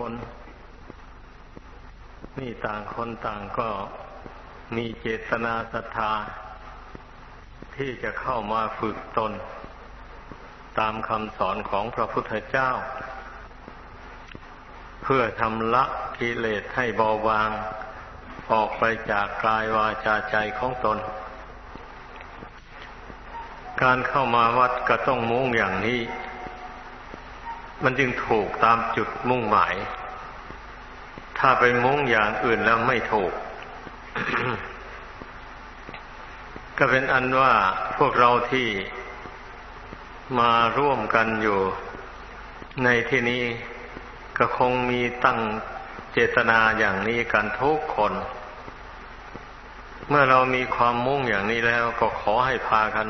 คน นี่ต่างคนต่างก็มีเจตนาศรัทธา ที่จะเข้ามาฝึกตน ตามคำสอนของพระพุทธเจ้า เพื่อทำละกิเลสให้เบาบาง ออกไปจากกายวาจาใจของตน การเข้ามาวัดก็ต้องมุ่งอย่างนี้มันจึงถูกตามจุดมุ่งหมาย ถ้าไปมุ่งอย่างอื่นแล้วไม่ถูก ก็เป็นอันว่าพวกเราที่มาร่วมกันอยู่ ในที่นี้ก็คงมีตั้งเจตนาอย่างนี้กันทุกคน เมื่อเรามีความมุ่งอย่างนี้แล้วก็ขอให้พากัน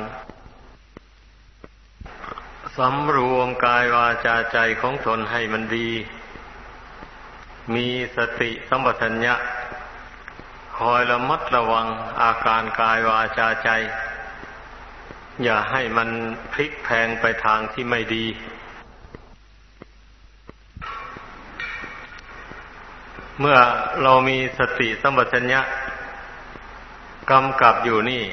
สำรวมกายวาจาใจของตนให้มันดี มีสติสัมปชัญญะ คอยระมัดระวังอาการกายวาจาใจ อย่าให้มันพลิกแพงไปทางที่ไม่ดี เมื่อเรามีสติสัมปชัญญะกำกับอยู่นี่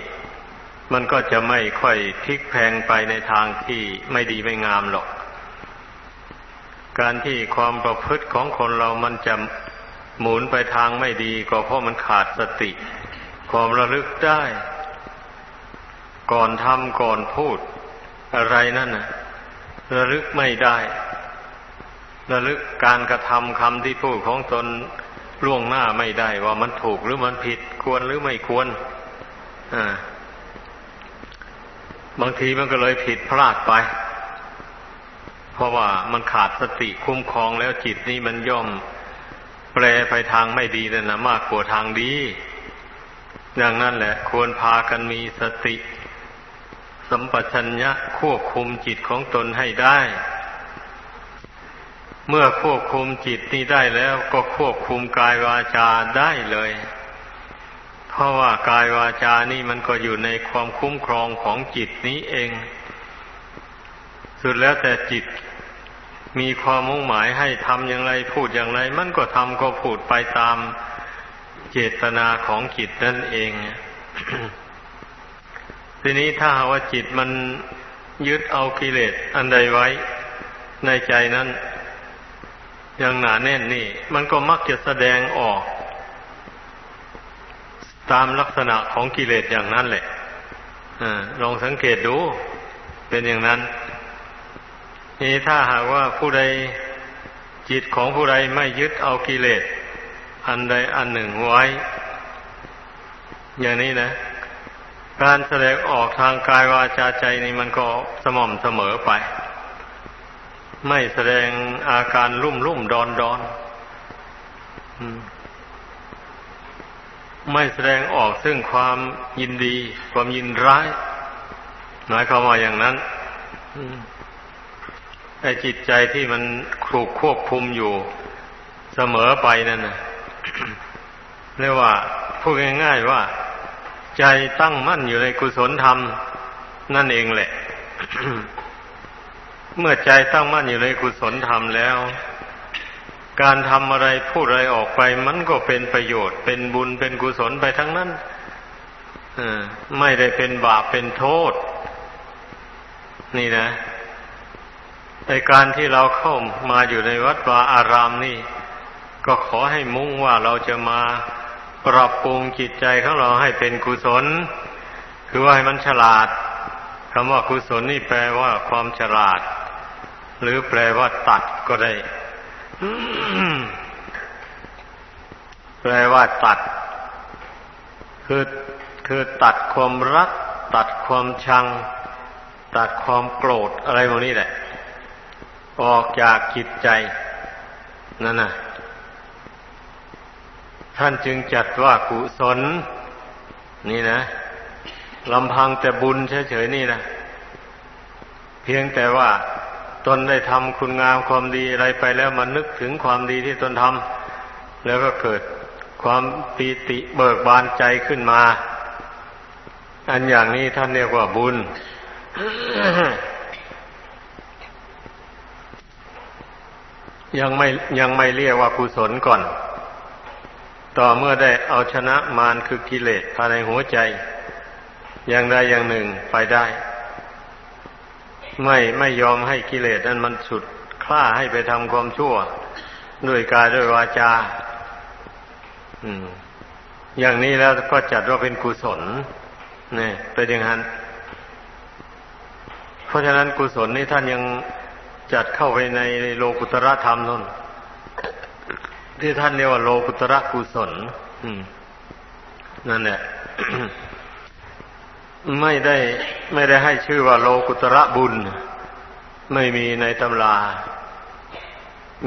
มันก็จะไม่ค่อยพลิกแพงไปในทางที่ไม่ดีไม่งามหรอก การที่ความประพฤติของคนเรามันจะหมุนไปทางไม่ดีก็เพราะมันขาดสติ ความระลึกได้ ก่อนทำก่อนพูด อะไรนั่นนะระลึกไม่ได้ ระลึกการกระทำคำที่พูดของตนล่วงหน้าไม่ได้ ว่ามันถูกหรือมันผิดควรหรือไม่ควรอ่าบางทีมันก็เลยผิดพลาดไป เพราะว่ามันขาดสติคุ้มครองแล้วจิตนี่มันย่อมแปรไปทางไม่ดีเลยนะมากกว่าทางดีดังนั้นแหละ ควรพากันมีสติ สัมปชัญญะควบคุมจิตของตนให้ได้ เมื่อควบคุมจิตนี้ได้แล้วก็ควบคุมกายวาจาได้เลย เพราะว่ากายวาจานี่มันก็อยู่ในความคุ้มครองของจิตนี้เอง สุดแล้วแต่จิตมีความมุ่งหมายให้ทำอย่างไรพูดอย่างไร มันก็ทำก็พูดไปตามเจตนาของจิตนั่นเอง ทีนี้ถ้าหาว่าจิตมันยึดเอากิเลสอันใดไว้ในใจนั้นอย่างหนาแน่นนี่ มันก็มักจะแสดงออก ตามลักษณะของกิเลสอย่างนั้นแหละอลองสังเกตดู เป็นอย่างนั้น นี่ถ้าหากว่าผู้ใดจิตของผู้ใดไม่ยึดเอากิเลสอันใดอันหนึ่งไว้ อย่างนี้นะ การแสดงออกทางกายวาจาใจนี่มันก็สม่ำเสมอไป ไม่แสดงอาการรุ่มรุ่มดอนดอนไม่แสดงออกซึ่งความยินดี ความยินร้ายหมายความว่าอย่างนั้น ไอ้จิตใจที่มันถูกควบคุมอยู่เสมอไปนั่นนะเรียกว่าพูดง่ายๆว่า ใจตั้งมั่นอยู่ในกุศลธรรม นั่นเองแหละ เมื่อใจตั้งมั่นอยู่ในกุศลธรรมแล้ว การทำอะไรพูดอะไรออกไป มันก็เป็นประโยชน์ เป็นบุญเป็นกุศลไปทั้งนั้นไม่ได้เป็นบาปเป็นโทษ นี่นะ ในการที่เราเข้ามาอยู่ในวัดวาอารามนี่ ก็ขอให้มุ่งว่าเราจะมาปรับปรุงจิตใจของเราให้เป็นกุศล คือว่าให้มันฉลาดคำว่ากุศลนี่แปลว่าความฉลาด หรือแปลว่าตัดก็ได้ แปลว่าตัด คือคือตัดความรัก ตัดความชัง ตัดความโกรธอะไรพวกนี้แหละ ออกจากจิตใจนั่นน่ะ ท่านจึงจัดว่ากุศล นี่นะลำพังแต่บุญเฉยๆนี่นะเพียงแต่ว่าตนได้ทำคุณงามความดีอะไรไปแล้วมันนึกถึงความดีที่ตนทำแล้วก็เกิดความปีติเบิกบานใจขึ้นมา อันอย่างนี้ท่านเรียกว่าบุญ ยังไม่ยังไม่เรียกว่ากุศลก่อน ต่อเมื่อได้เอาชนะมารคือกิเลสภายในหัวใจ อย่างใดอย่างหนึ่งไปได้ ไม่ไม่ยอมให้กิเลสนั้นมันสุดคล้าให้ไปทำความชั่ว ด้วยกายด้วยวาจาอย่างนี้แล้วก็จัดว่าเป็นกุศลนี่เป็นอย่างนั้น เพราะฉะนั้นกุศลนี่ท่านยัง จัดเข้าไปในโลกุตระธรรมนั่นที่ท่านเรียกว่าโลกุตระกุศลนั่นแหละไม่ได้ไม่ได้ให้ชื่อว่าโลกุตระบุญ ไม่มีในตำรา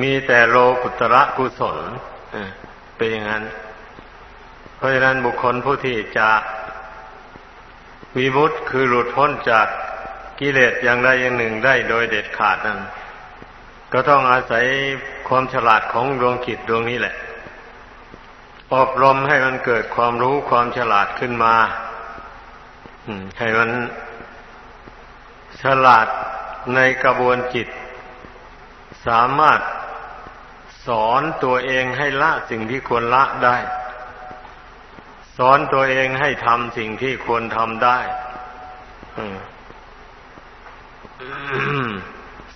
มีแต่โลกุตระกุศลเป็นอย่างนั้น เพราะฉะนั้นบุคคลผู้ที่จะวิมุตคือหลุดพ้นจาก กิเลสอย่างใดอย่างหนึ่งได้โดยเด็ดขาดนั้น ก็ต้องอาศัยความฉลาดของดวงจิตดวงนี้แหละ อบรมให้มันเกิดความรู้ความฉลาดขึ้นมาให้มันฉลาดในกระบวนจิต สามารถสอนตัวเองให้ละสิ่งที่ควรละได้ สอนตัวเองให้ทำสิ่งที่ควรทำได้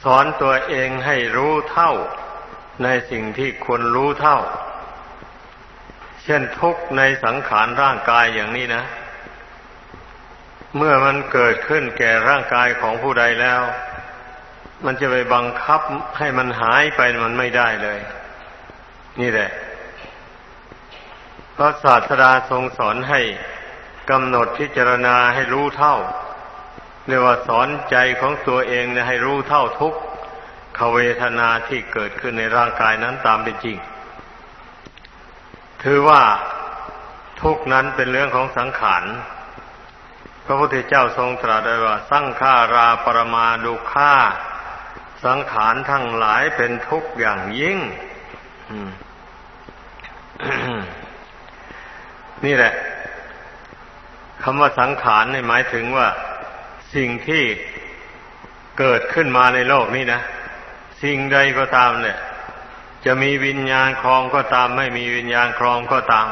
สอนตัวเองให้รู้เท่าในสิ่งที่ควรรู้เท่า เช่นทุกในสังขารร่างกายอย่างนี้นะ เมื่อมันเกิดขึ้นแก่ร่างกายของผู้ใดแล้ว มันจะไปบังคับให้มันหายไปมันไม่ได้เลย นี่แหละพระศาสดาทรงสอนให้กำหนดพิจารณาให้รู้เท่า เรียกว่าสอนใจของตัวเองให้รู้เท่าทุกขเวทนาที่เกิดขึ้นในร่างกายนั้นตามเป็นจริง ถือว่าทุกนั้นเป็นเรื่องของสังขาร พระพุทธเจ้าทรงตรัสไว้ว่า สังขาราปรมาดุข่าสังขารทั้งหลายเป็นทุกข์อย่างยิ่งนี่แหละคำว่าสังขารหมายถึงว่า สิ่งที่เกิดขึ้นมาในโลกนี้นะ สิ่งใดก็ตามเนี่ย จะมีวิญญาณครองก็ตาม ไม่มีวิญญาณครองก็ตาม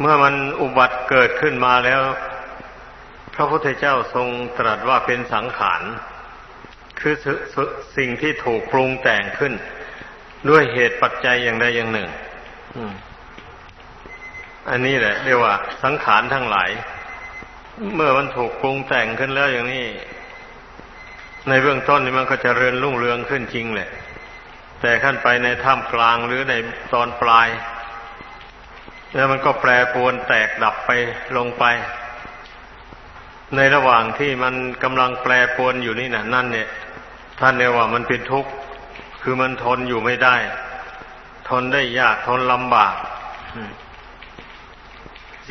เมื่อมันอุบัติเกิดขึ้นมาแล้ว พระพุทธเจ้าทรงตรัสว่าเป็นสังขารคือสิ่งที่ถูกปรุงแต่งขึ้น ด้วยเหตุปัจจัยอย่างใดอย่างหนึ่งอันนี้แหละ เรียกว่าสังขารทั้งหลาย เมื่อมันถูกปรุงแต่งขึ้นแล้วอย่างนี้ ในเบื้องต้นนี่มันก็จะเริญรุ่งเรืองขึ้นจริงแหละ แต่ขั้นไปในท่ามกลางหรือในตอนปลาย แล้วมันก็แปรปวนแตกดับไปลงไป ในระหว่างที่มันกำลังแปรปวนอยู่นี่นะนั่นเนี่ย ท่านเรียกว่ามันเป็นทุกข์คือมันทนอยู่ไม่ได้ ทนได้ยากทนลำบาก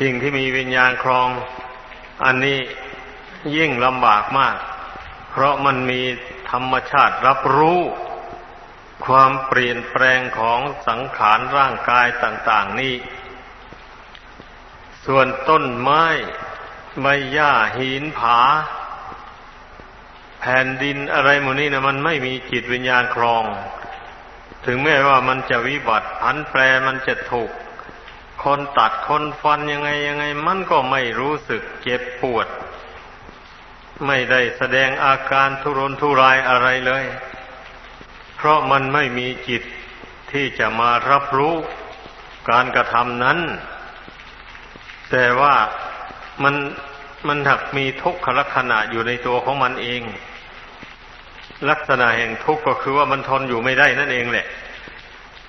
สิ่งที่มีวิญญาณครอง อันนี้ยิ่งลำบากมาก เพราะมันมีธรรมชาติรับรู้ ความเปลี่ยนแปลงของสังขารร่างกายต่าง ๆ นี่ส่วนต้นไม้ใบหญ้าหินผา แผ่นดินอะไรหมดนี้นะมันไม่มีจิตวิญญาณครอง ถึงแม้ว่ามันจะวิบัติผันแปรมันจะถูก คนตัดคนฟันยังไงยังไง มันก็ไม่รู้สึกเจ็บปวด ไม่ได้แสดงอาการทุรนทุรายอะไรเลย เพราะมันไม่มีจิตที่จะมารับรู้การกระทำนั้น แต่ว่ามันมันหักมีทุกขลักษณะอยู่ในตัวของมันเอง ลักษณะแห่งทุกข์ก็คือว่ามันทนอยู่ไม่ได้นั่นเองแหละ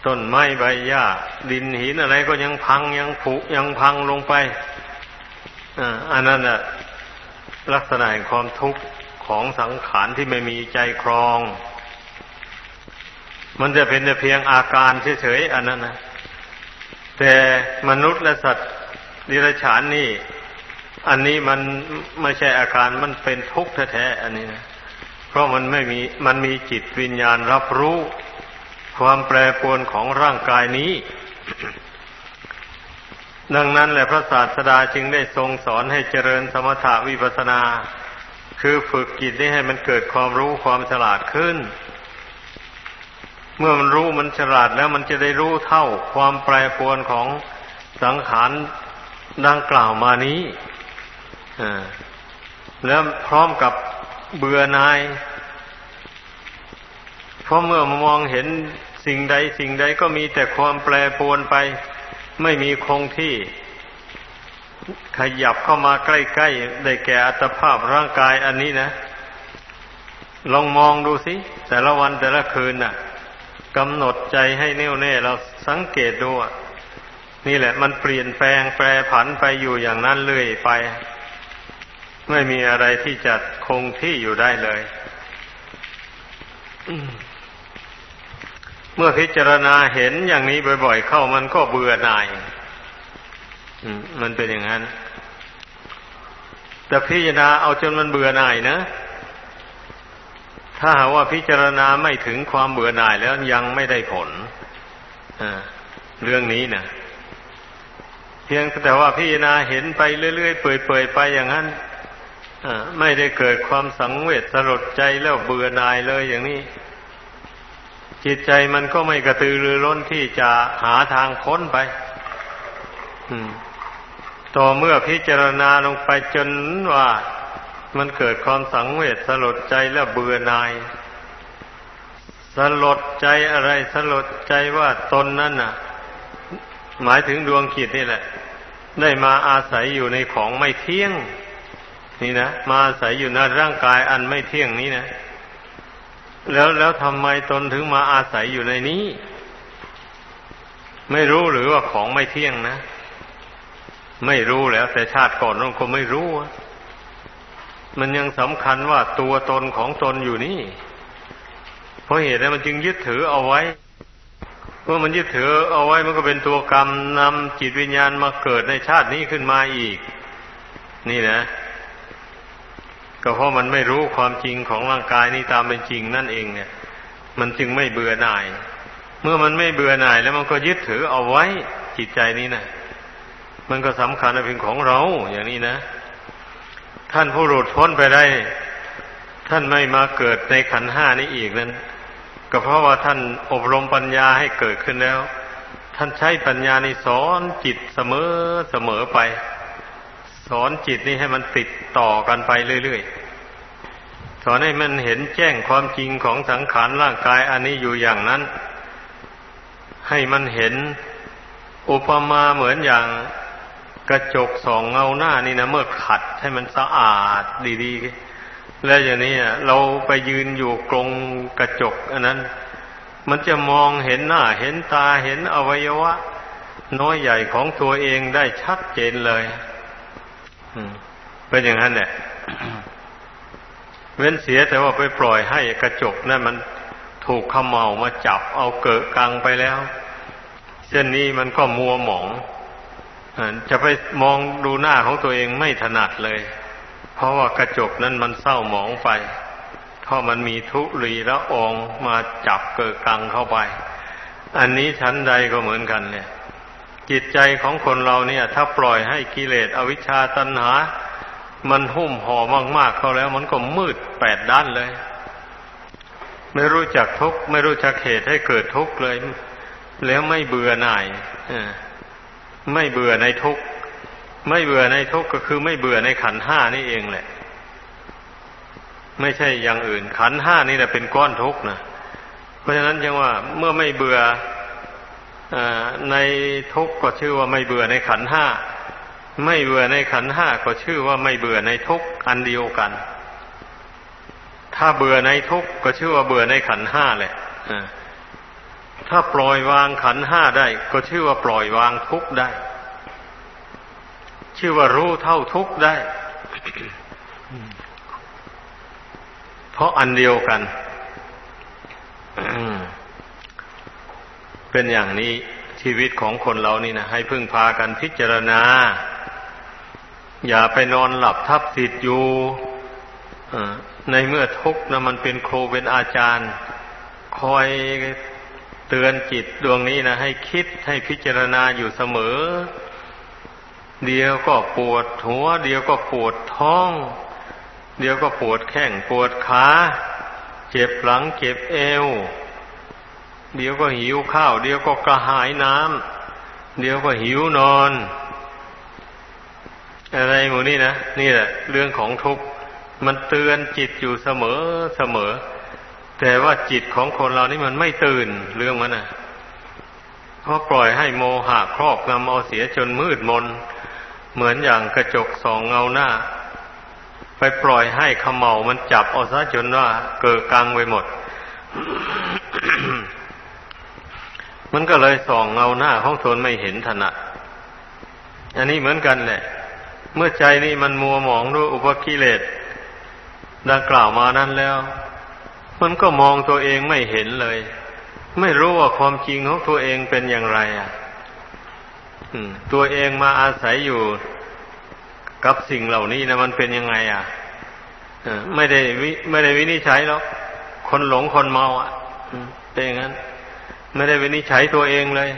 ต้นไม้ใบหญ้า ดินหินอะไรก็ยังพังยังผุยังพังลงไปอันนั้นนะลักษณะแห่งความทุกข์ของสังขารที่ไม่มีใจครอง มันจะเป็นแต่เพียงอาการเฉยๆอันนั้นนะแต่มนุษย์และสัตว์ดิรัจฉานนี่ อันนี้มันไม่ใช่อาการมันเป็นทุกข์แท้ๆอันนี้นะเพราะมันไม่มีมันมีจิตวิญญาณรับรู้ ความแปรปรวนของร่างกายนี้ ดังนั้นแหละพระศาสดาจึงได้ทรงสอนให้เจริญสมถะวิปัสนา คือฝึกจิตนี้ให้มันเกิดความรู้ความฉลาดขึ้น เมื่อมันรู้มันฉลาดแล้วมันจะได้รู้เท่าความแปรปรวนของสังขารดังกล่าวมานี้แล้วพร้อมกับเบื่อนาย เพราะเมื่อมองเห็นสิ่งใดสิ่งใดก็มีแต่ความแปรปรวนไป ไม่มีคงที่ ขยับเข้ามาใกล้ๆได้แก่อัตภาพร่างกายอันนี้นะ ลองมองดูสิ แต่ละวันแต่ละคืนน่ะกำหนดใจให้แน่วแน่เราสังเกตดูนี่แหละ มันเปลี่ยนแปลงแปรผันไปอยู่อย่างนั้นเรื่อยไป ไม่มีอะไรที่จะคงที่อยู่ได้เลย เมื่อพิจารณาเห็นอย่างนี้บ่อย ๆ เข้ามันก็เบื่อหน่ายมันเป็นอย่างนั้น แต่พิจารณาเอาจนมันเบื่อหน่ายนะ ถ้าหาว่าพิจารณาไม่ถึงความเบื่อหน่ายแล้วยังไม่ได้ผลเรื่องนี้นะเพียงแต่ว่าพิจารณาเห็นไปเรื่อยๆเปื่อยๆไปอย่างนั้นไม่ได้เกิดความสังเวชสลดใจแล้วเบื่อหน่ายเลยอย่างนี้ จิตใจมันก็ไม่กระตือรือร้นที่จะหาทางพ้นไปต่อเมื่อพิจารณาลงไปจนว่ามันเกิดความสังเวชสลดใจและเบื่อหน่ายสลดใจอะไรสลดใจว่าตนนั่นน่ะ หมายถึงดวงขีดนี่แหละ ได้มาอาศัยอยู่ในของไม่เที่ยง นี่นะมาอาศัยอยู่ในร่างกายอันไม่เที่ยงนี้นะ แล้วแล้วทำไมตนถึงมาอาศัยอยู่ในนี้ ไม่รู้หรือว่าของไม่เที่ยงนะ ไม่รู้แล้ว แต่ชาติก่อนนั่นคงไม่รู้ มันยังสำคัญว่าตัวตนของตนอยู่นี่ เพราะเหตุนั้นมันจึงยึดถือเอาไว้เมื่อมันยึดถือเอาไว้มันก็เป็นตัวกรรมนำจิตวิญญาณมาเกิดในชาตินี้ขึ้นมาอีก นี่นะ ก็เพราะมันไม่รู้ความจริงของร่างกายนี้ตามเป็นจริงนั่นเองเนี่ย มันจึงไม่เบื่อหน่าย เมื่อมันไม่เบื่อหน่ายแล้วมันก็ยึดถือเอาไว้จิตใจนี้นะมันก็สำคัญเป็นของเราอย่างนี้นะ ท่านผู้หลุดพ้นไปได้ ท่านไม่มาเกิดในขันห้านี้อีกนั้น ก็เพราะว่าท่านอบรมปัญญาให้เกิดขึ้นแล้ว ท่านใช้ปัญญาในสอนจิตเสมอเสมอไป สอนจิตนี้ให้มันติดต่อกันไปเรื่อยๆ สอนให้มันเห็นแจ้งความจริงของสังขารร่างกายอันนี้อยู่อย่างนั้น ให้มันเห็นอุปมาเหมือนอย่างกระจกสองเงาหน้านี่นะเมื่อขัดให้มันสะอาดดีๆ แล้วอย่างนี้เราไปยืนอยู่กรงกระจก อันนั้น มันจะมองเห็นหน้า เห็นตาเห็นอวัยวะ น้อยใหญ่ของตัวเองได้ชัดเจนเลย เป็นอย่างนั้นแหละเว้นเสียแต่ว่าไปปล่อยให้กระจกนั่นมันถูกขมเมามาจับเอาเกิดกังไปแล้วเช่นนี้มันก็มัวหมองจะไปมองดูหน้าของตัวเองไม่ถนัดเลย เพราะว่ากระจกนั้นมันเศร้าหมองไป เพราะมันมีทุลีละองมาจับเกิดกังเข้าไป อันนี้ชั้นใดก็เหมือนกันเนี่ยจิตใจของคนเราเนี่ย ถ้าปล่อยให้กิเลสอวิชชาตัณหา มันหุ้มห่อมาก ๆ เข้าแล้ว มันก็มืดแปดด้านเลย ไม่รู้จักทุกไม่รู้จักเหตุให้เกิดทุกเลย แล้วไม่เบื่อหน่ายไม่เบื่อในทุกไม่เบื่อในทุกก็คือไม่เบื่อในขันห้านี่เองแหละ ไม่ใช่อย่างอื่น ขันห้านี่แหละเป็นก้อนทุกนะเพราะฉะนั้นจึงว่าเมื่อไม่เบื่ออในทุกก็ชื่อว่าไม่เบื่อในขันห้า ไม่เบื่อในขันห้าก็ชื่อว่าไม่เบื่อในทุกอันเดียวกัน ถ้าเบื่อในทุกก็ชื่อว่าเบื่อในขันห้าแหละถ้าปล่อยวางขันห้าได้ ก็ชื่อว่าปล่อยวางทุกได้ ชื่อว่ารู้เท่าทุกได้ เพราะอันเดียวกันเป็นอย่างนี้ชีวิตของคนเรานี่นะให้พึ่งพากันพิจารณา อย่าไปนอนหลับทับสิทธิ์อยู่ในเมื่อทุกข์นะมันเป็นครูเป็นอาจารย์ คอยเตือนจิตดวงนี้นะให้คิดให้พิจารณาอยู่เสมอ เดียวก็ปวดหัว เดียวก็ปวดท้อง เดียวก็ปวดแข้งปวดขาเจ็บหลังเจ็บเอว เดี๋ยวก็หิวข้าว เดี๋ยวก็กระหายน้ำเดี๋ยวก็หิวนอน อะไรหมูนี่นะนี่แหละ เรื่องของทุกข์มันเตือนจิตอยู่เสมอเสมอ แต่ว่าจิตของคนเรานี่มันไม่ตื่นเรื่องมันนะเพราะปล่อยให้โมหะครอบงำเอาเสียจนมืดมน เหมือนอย่างกระจกสองเงาหน้า ไปปล่อยให้ขมเมามันจับเอาซะจนว่าเกิดกังไปหมด มันก็เลยส่องเงาหน้าของตนไม่เห็นถนัดอันนี้เหมือนกันแหละ เมื่อใจนี่มันมัวหมองด้วยอุปกิเลสดังกล่าวมานั้นแล้ว มันก็มองตัวเองไม่เห็นเลย ไม่รู้ว่าความจริงของตัวเองเป็นอย่างไร อะตัวเองมาอาศัยอยู่กับสิ่งเหล่านี้นะมันเป็นยังไง อะไม่ได้ไม่ได้วินิจฉัยหรอกคนหลงคนเมาอะเป็นอย่างนั้น ไม่ได้วินิจฉัยตัวเองเลย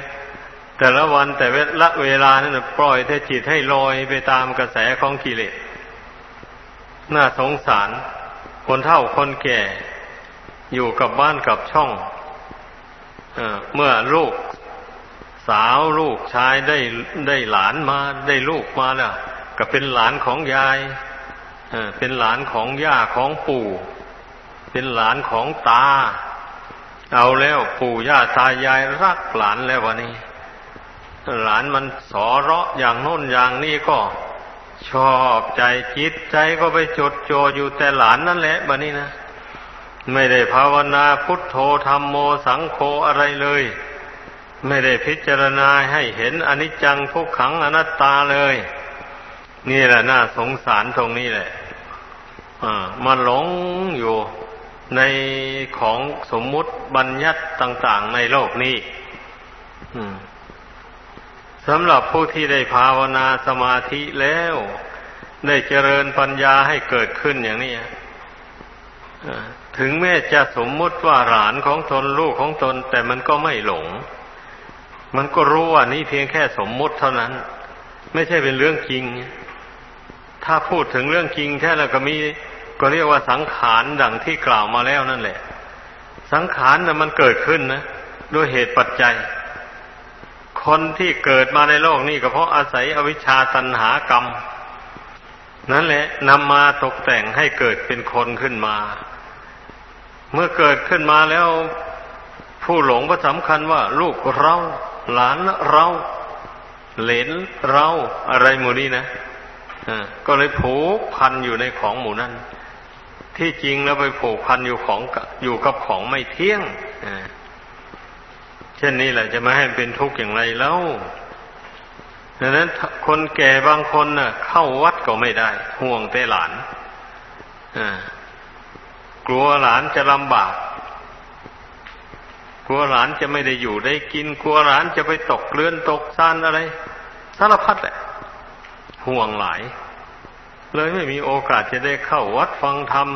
แต่ละวันแต่ละเวลานั้นปล่อยให้จิตให้ลอยไปตามกระแสของกิเลส น่าสงสาร คนเฒ่าคนแก่ อยู่กับบ้านกับช่องเอเมื่อลูก สาวลูกชายได้ได้หลานมาได้ลูกมาแล้วก็เป็นหลานของยายเเป็นหลานของย่าของปู่ เป็นหลานของตา เอาแล้วปู่ย่าตายายรักหลานแล้ววันนี้ หลานมันสอเราะอย่างโน้นอย่างนี้ก็ชอบใจจิตใจก็ไปจดจ่ออยู่แต่หลานนั่นแหละบัดนี้นะ ไม่ได้ภาวนาพุทโธธรรมโมสังโฆอะไรเลย ไม่ได้พิจารณาให้เห็นอนิจจังทุกขังอนัตตาเลย นี่แหละน่าสงสารตรงนี้แหละมาหลงอยู่ในของสมมุติบัญญัติต่าง ๆ ในโลกนี้ สำหรับผู้ที่ได้ภาวนาสมาธิแล้ว ได้เจริญปัญญาให้เกิดขึ้นอย่างนี้ถึงแม้จะสมมุติว่าหลานของตนลูกของตน แต่มันก็ไม่หลง มันก็รู้ว่านี่เพียงแค่สมมุติเท่านั้น ไม่ใช่เป็นเรื่องจริง ถ้าพูดถึงเรื่องจริงแค่แล้วก็มีก็เรียกว่าสังขารดังที่กล่าวมาแล้วนั่นแหละ สังขารน่ะมันเกิดขึ้นนะด้วยเหตุปัจจัย คนที่เกิดมาในโลกนี้ก็เพราะอาศัยอวิชชาตันหากรรม นั่นแหละนำมาตกแต่งให้เกิดเป็นคนขึ้นมา เมื่อเกิดขึ้นมาแล้ว ผู้หลงก็สำคัญว่า ลูกเรา หลานเรา เหลนเราอะไรหมู่นี้นะก็เลยผูกพันอยู่ในของหมู่นั้น ที่จริงแล้วไปผูกพันอยู่ของอยู่กับของไม่เที่ยงอ่า เช่นนี้แหละจะมาให้เป็นทุกข์อย่างไรแล้วดังนั้นคนแก่บางคนน่ะ เข้าวัดก็ไม่ได้ ห่วงแต่หลานกลัวหลานจะลำบาก กลัวหลานจะไม่ได้อยู่ได้กิน กลัวหลานจะไปตกเลือนตกซานอะไร สารพัดแหละ ห่วงหลาย เลยไม่มีโอกาสจะได้เข้าวัดฟังธรรม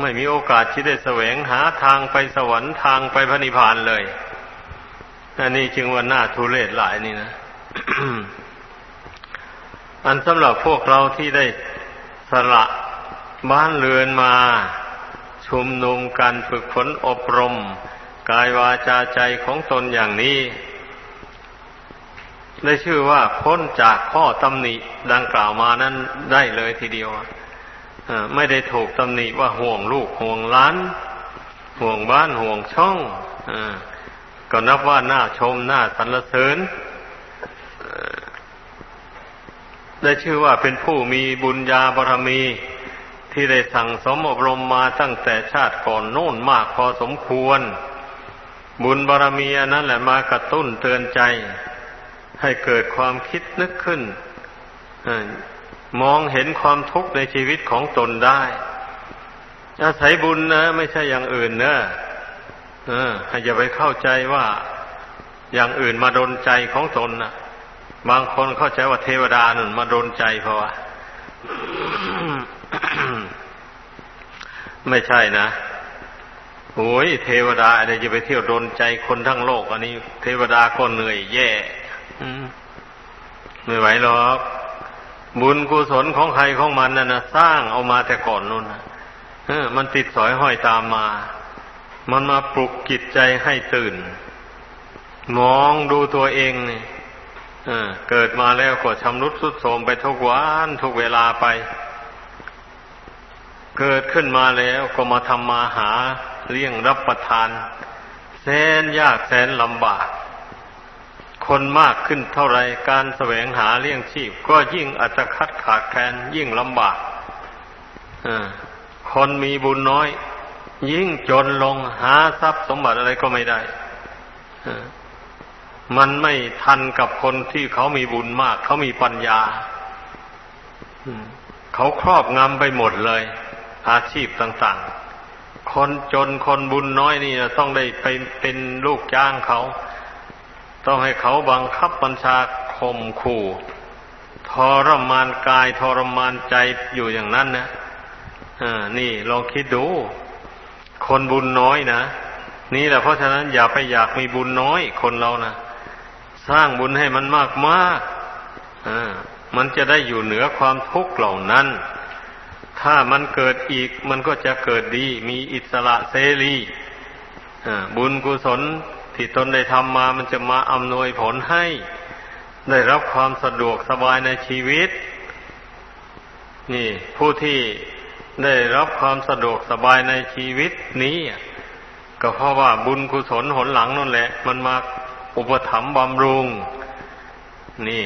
ไม่มีโอกาสที่ได้แสวงหาทางไปสวรรค์ทางไปพระนิพพานเลย อันนี้จึงว่าหน้าทุเรศหลายนี่นะ อันสำหรับพวกเราที่ได้สละบ้านเรือนมาชุมนุมกันฝึกฝนอบรม กายวาจาใจของตนอย่างนี้ ได้ชื่อว่าพ้นจากข้อตำหนิดังกล่าวมานั้นได้เลยทีเดียวไม่ได้ถูกตำหนิว่าห่วงลูกห่วงล้าน ห่วงบ้านห่วงช่องอ ก็นับว่าน่าชมน่าสรรเสริญได้ชื่อว่าเป็นผู้มีบุญญาบารมี ที่ได้สั่งสมอบรมมาตั้งแต่ชาติก่อนโน่นมากพอสมควร บุญบารมีนั้นแหละมากระตุ้นเตือนใจ ให้เกิดความคิดนึกขึ้นมองเห็นความทุกข์ในชีวิตของตนได้ อาศัยบุญนะ ไม่ใช่อย่างอื่นเนะ เอออย่าไปเข้าใจว่าอย่างอื่นมาดนใจของตนนะบางคนเข้าใจว่าเทวดาหนุนมาดนใจเพราะว่าไม่ใช่นะโอ้ยเทวดาอะไรจะไปเที่ยวดนใจคนทั้งโลก อันนี้ เทวดาก็เหนื่อยแย่ไม่ไหวหรอก บุญกุศลของใครของมันนั่นนะสร้างเอามาแต่ก่อนนู่นนะมันติดสอยห้อยตามมา มันมาปลุกจิตใจให้ตื่น มองดูตัวเองเนี่ยเกิดมาแล้วก็ชำรุดสุดโทมไปทุกวันทุกเวลาไป เกิดขึ้นมาแล้วก็มาทำมาหาเลี้ยงรับประทาน แสนยากแสนลำบาก คนมากขึ้นเท่าไรการแสวงหาเลี้ยงชีพ ก็ยิ่งอัตคัดขาดแคลนยิ่งลำบากคนมีบุญน้อย ยิ่งจนลงหาทรัพย์สมบัติอะไรก็ไม่ได้มันไม่ทันกับคนที่เขามีบุญมาก เขามีปัญญาเขาครอบงำไปหมดเลย อาชีพต่างๆ คนจนคนบุญน้อยนี่ต้องได้ไปเป็นลูกจ้างเขา ต้องให้เขาบังคับบัญชาข่มขู่ทรมานกายทรมานใจอยู่อย่างนั้นนะอ่านี่ลองคิดดู คนบุญน้อยนะนี่แหละเพราะฉะนั้นอย่าไปอยากมีบุญน้อย คนเรานะสร้างบุญให้มันมากมากอ่ามันจะได้อยู่เหนือความทุกข์เหล่านั้น ถ้ามันเกิดอีกมันก็จะเกิดดี มีอิสระเสรีบุญกุศลที่ตนได้ทำมามันจะมาอำนวยผลให้ ได้รับความสะดวกสบายในชีวิต นี่ผู้ที่ ได้รับความสะดวกสบายในชีวิตนี้ก็เพราะว่าบุญกุศลหนหลังนั่นแหละ มันมาอุปถัมภ์บำรุง นี่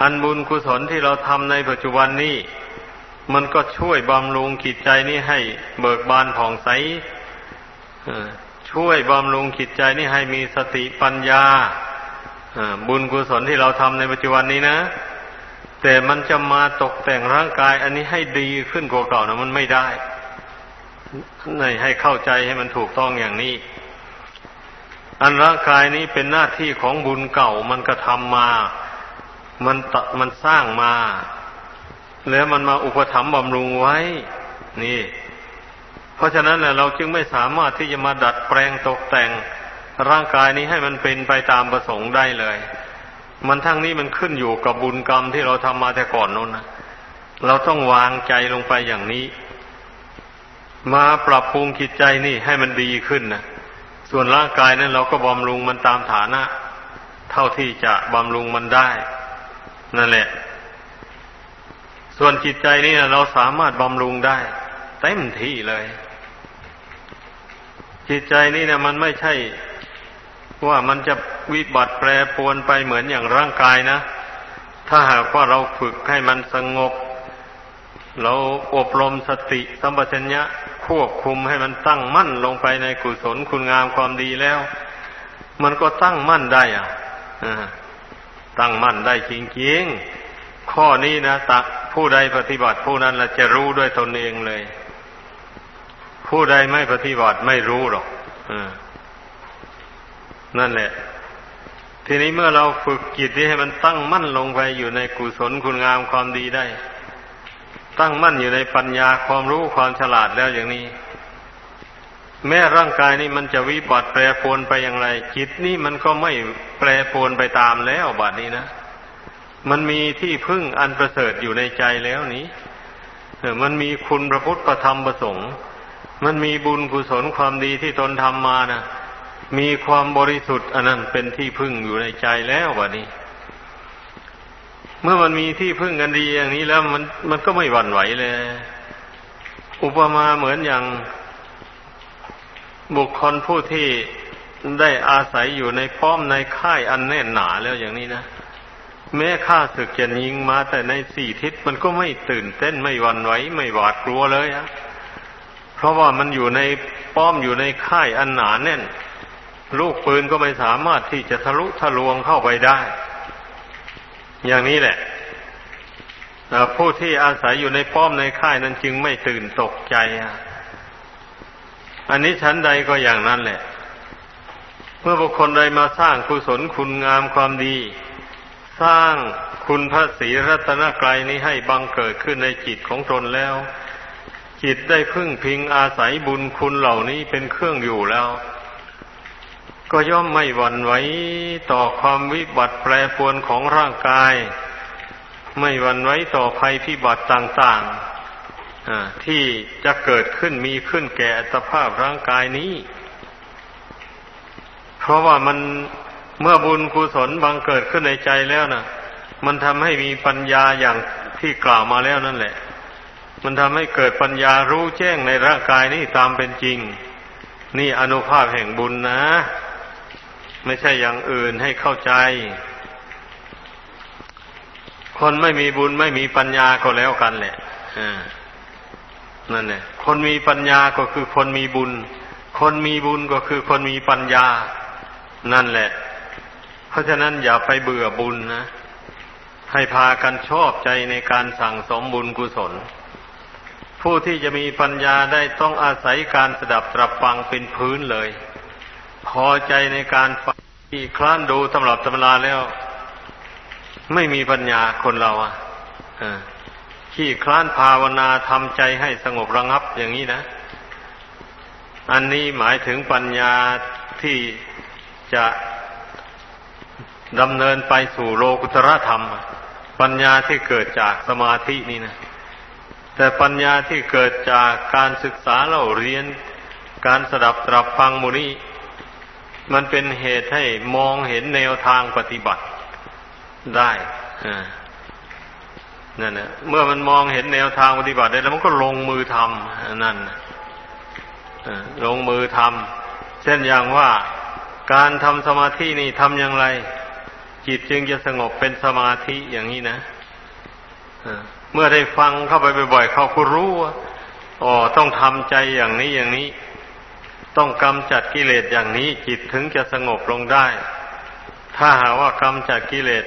อันบุญกุศลที่เราทำในปัจจุบันนี้ มันก็ช่วยบำรุงจิตใจนี้ให้เบิกบานผ่องใสช่วยบำรุงจิตใจนี้ให้มีสติปัญญาบุญกุศลที่เราทำในปัจจุบันนี้นะ แต่มันจะมาตกแต่งร่างกาย อันนี้ให้ดีขึ้นกว่าเก่านะมันไม่ได้ในให้เข้าใจให้มันถูกต้องอย่างนี้ อันร่างกายนี้เป็นหน้าที่ของบุญเก่ามันกระทำมา มันตมันสร้างมา แล้วมันมาอุปถัมภ์บำรุงไว้ นี่ เพราะฉะนั้นเราจึงไม่สามารถที่จะมาดัดแปลงตกแต่งร่างกายนี้ให้มันเป็นไปตามประสงค์ได้เลย มันทั้งนี้มันขึ้นอยู่กับบุญกรรมที่เราทำมาแต่ก่อนนู้นนะเราต้องวางใจลงไปอย่างนี้ มาปรับปรุงจิตใจนี่ให้มันดีขึ้นนะส่วนร่างกายนั้นเราก็บำรุงมันตามฐานะ เท่าที่จะบำรุงมันได้ นั่นแหละ ส่วนจิตใจนี่เราสามารถบำรุงได้เต็มที่เลย จิตใจนี่นี่ยมันไม่ใช่ ว่ามันจะวิบัติแปรปวนไปเหมือนอย่างร่างกายนะ ถ้าหากว่าเราฝึกให้มันสงบ เราอบรมสติสัมปชัญญะควบคุมให้มันตั้งมั่นลงไปในกุศลคุณงามความดีแล้ว มันก็ตั้งมั่นได้อะตั้งมั่นได้จริงๆ ข้อนี้นะตักผู้ใดปฏิบัติผู้นั้นละจะรู้ด้วยตนเองเลย ผู้ใดไม่ปฏิบัติไม่รู้หรอกอ นั่นแหละ ทีนี้เมื่อเราฝึกจิตที่ให้มันตั้งมั่นลงไปอยู่ในกุศลคุณงามความดีได้ ตั้งมั่นอยู่ในปัญญาความรู้ความฉลาดแล้วอย่างนี้ แม้ร่างกายนี้มันจะวิบัติแปรปรวนไปอย่างไร จิตนี่มันก็ไม่แปรปรวนไปตามแล้วบัดนี้นะมันมีที่พึ่งอันประเสริฐอยู่ในใจแล้วนี้มันมีคุณพระพุทธประธรรมประสงค์ มันมีบุญกุศลความดีที่ตนทำมานะ มีความบริสุทธิ์อันนั้นเป็นที่พึ่งอยู่ในใจแล้วบัดนี้เมื่อมันมีที่พึ่งกันดีอย่างนี้แล้วมันมันก็ไม่หวั่นไหวเลย อุปมาเหมือนอย่างบุคคลผู้ที่ได้อาศัยอยู่ในป้อมในค่ายอันแน่นหนาแล้วอย่างนี้นะ แม้ข้าศึกจะยิงมาแต่ในสี่ทิศมันก็ไม่ตื่นเต้นไม่หวั่นไหวไม่หวาดกลัวเลยอะเพราะว่ามันอยู่ในป้อมอยู่ในค่ายอันหนาแน่น ลูกปืนก็ไม่สามารถที่จะทะลุทะลวงเข้าไปได้ อย่างนี้แหละผู้ที่อาศัยอยู่ในป้อมในค่ายนั้นจึงไม่ตื่นตกใจอันนี้ชั้นใดก็อย่างนั้นแหละ เมื่อบุคคลใดมาสร้างกุศลคุณงามความดี สร้างคุณพระศรีรัตนกรัยนี้ให้บังเกิดขึ้นในจิตของตนแล้ว จิตได้พึ่งพิงอาศัยบุญคุณเหล่านี้เป็นเครื่องอยู่แล้ว ก็ย่อมไม่หวั่นไหวต่อความวิบัติแปรปวนของร่างกาย ไม่หวั่นไหวต่อภัยพิบัติต่างๆที่จะเกิดขึ้นมีขึ้นแก่อัตภาพร่างกายนี้ เพราะว่ามันเมื่อบุญกุศลบังเกิดขึ้นในใจแล้วนะมันทำให้มีปัญญาอย่างที่กล่าวมาแล้วนั่นแหละ มันทำให้เกิดปัญญารู้แจ้งในร่างกายนี้ตามเป็นจริง นี่อนุภาพแห่งบุญนะ ไม่ใช่อย่างอื่นให้เข้าใจ คนไม่มีบุญไม่มีปัญญาก็แล้วกันแหละนั่นแหละ คนมีปัญญาก็คือคนมีบุญ คนมีบุญก็คือคนมีปัญญา นั่นแหละ เพราะฉะนั้นอย่าไปเบื่อบุญนะ ให้พากันชอบใจในการสั่งสมบุญกุศล ผู้ที่จะมีปัญญาได้ต้องอาศัยการสดับตรับฟังเป็นพื้นเลย พอใจในการฟังที่คลานดูตำรับตำราแล้ว ไม่มีปัญญาคนเราอะขี้คลานภาวนาทำใจให้สงบระงับอย่างนี้นะ อันนี้หมายถึงปัญญาที่จะดำเนินไปสู่โลกุตรธรรม ปัญญาที่เกิดจากสมาธินี่นะ แต่ปัญญาที่เกิดจากการศึกษาเราเรียน การสดับตรับฟังมูนี้ มันเป็นเหตุให้มองเห็นแนวทางปฏิบัติได้นั่นนะเมื่อมันมองเห็นแนวทางปฏิบัติได้แล้วมันก็ลงมือทำนั่นลงมือทำเช่นอย่างว่าการทำสมาธินี่ทำอย่างไร จิตจึงจะสงบเป็นสมาธิอย่างนี้นะเมื่อได้ฟังเข้าไปบ่อยๆเขาก็รู้ว่าอ๋อต้องทำใจอย่างนี้อย่างนี้ ต้องกำจัดกิเลสอย่างนี้จิตถึงจะสงบลงได้ ถ้าหาว่ากำจัดกิเลส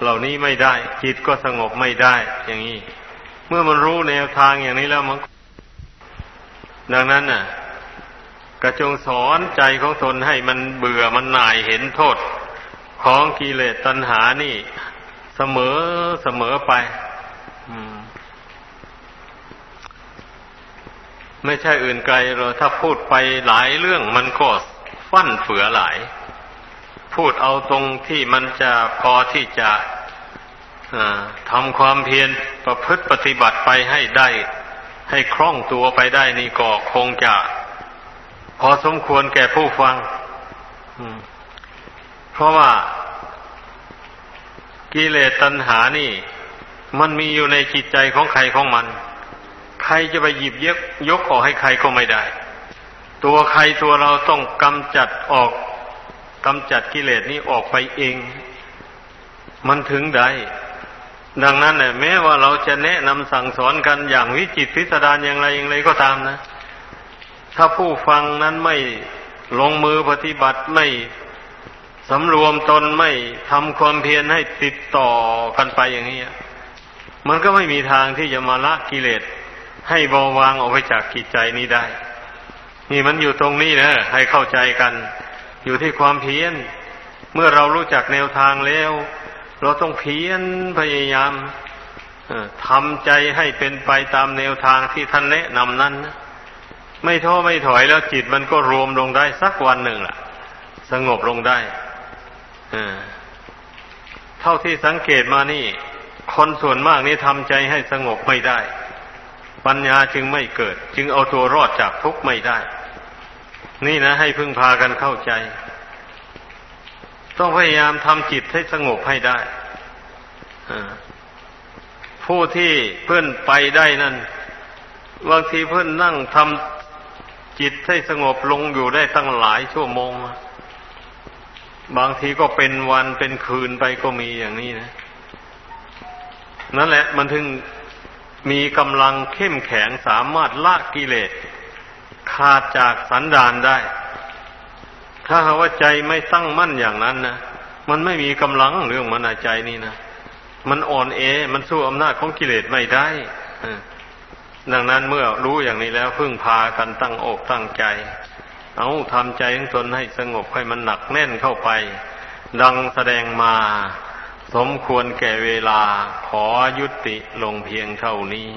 เหล่านี้ไม่ได้ จิตก็สงบไม่ได้ อย่างนี้ เมื่อมันรู้แนวทางอย่างนี้แล้วมัน ดังนั้นน่ะ กระจงสอนใจของตนให้มันเบื่อมันหน่ายเห็นโทษ ของกิเลสตัณหานี่ เสมอเสมอไป ไม่ใช่อื่นไกลหรอกถ้าพูดไปหลายเรื่องมันก็ฟั่นเฟือหลาย พูดเอาตรงที่มันจะพอที่จะทำความเพียรประพฤติปฏิบัติไปให้ได้ ให้คล่องตัวไปได้นี่ก็คงจะ พอสมควรแก่ผู้ฟังเพราะว่ากิเลสตัณหานี่ มันมีอยู่ในจิตใจของใครของมัน ใครจะไปหยิบยกยกออกให้ใครก็ไม่ได้ ตัวใครตัวเราต้องกำจัดออกกำจัดกิเลสนี้ออกไปเอง มันถึงได้ดังนั้นเนี่ยแม้ว่าเราจะแนะนำสั่งสอนกันอย่างวิจิตพิสดารอย่างไรอย่างไรก็ตามนะ ถ้าผู้ฟังนั้นไม่ลงมือปฏิบัติไม่สำรวมตนไม่ทำความเพียรให้ติดต่อกันไปอย่างนี้ มันก็ไม่มีทางที่จะมาละกิเลส ให้เบาบางออกไปจากกิจใจนี้ได้ นี่มันอยู่ตรงนี้นะให้เข้าใจกัน อยู่ที่ความเพียร เมื่อเรารู้จักแนวทางแล้ว เราต้องเพียรพยายามทำใจให้เป็นไปตามแนวทางที่ท่านแนะนำนั้นไม่ท้อไม่ถอยแล้วจิตมันก็รวมลงได้สักวันหนึ่งล่ะ สงบลงได้เท่าที่สังเกตมานี่ คนส่วนมากนี่ทำใจให้สงบไม่ได้ ปัญญาจึงไม่เกิด จึงเอาตัวรอดจากทุกข์ไม่ได้ นี่นะ ให้พึ่งพากันเข้าใจ ต้องพยายามทำจิตให้สงบให้ได้ผู้ที่เพื่อนไปได้นั่นบางทีเพื่อนนั่งทำจิตให้สงบลงอยู่ได้ตั้งหลายชั่วโมง บางทีก็เป็นวันเป็นคืนไปก็มีอย่างนี้นะ นั่นแหละมันถึง มีกำลังเข้มแข็งสามารถละกิเลสขาดจากสันดานได้ ถ้าหาว่าใจไม่ตั้งมั่นอย่างนั้นนะมันไม่มีกำลังเรื่องมันใจนี่นะมันอ่อนเอ มันสู้อำนาจของกิเลสไม่ได้ดังนั้นเมื่อรู้อย่างนี้แล้วพึ่งพากันตั้งอกตั้งใจ เอาทำใจของตนให้สงบให้มันหนักแน่นเข้าไป ดังแสดงมา สมควรแก่เวลาขอยุติลงเพียงเท่านี้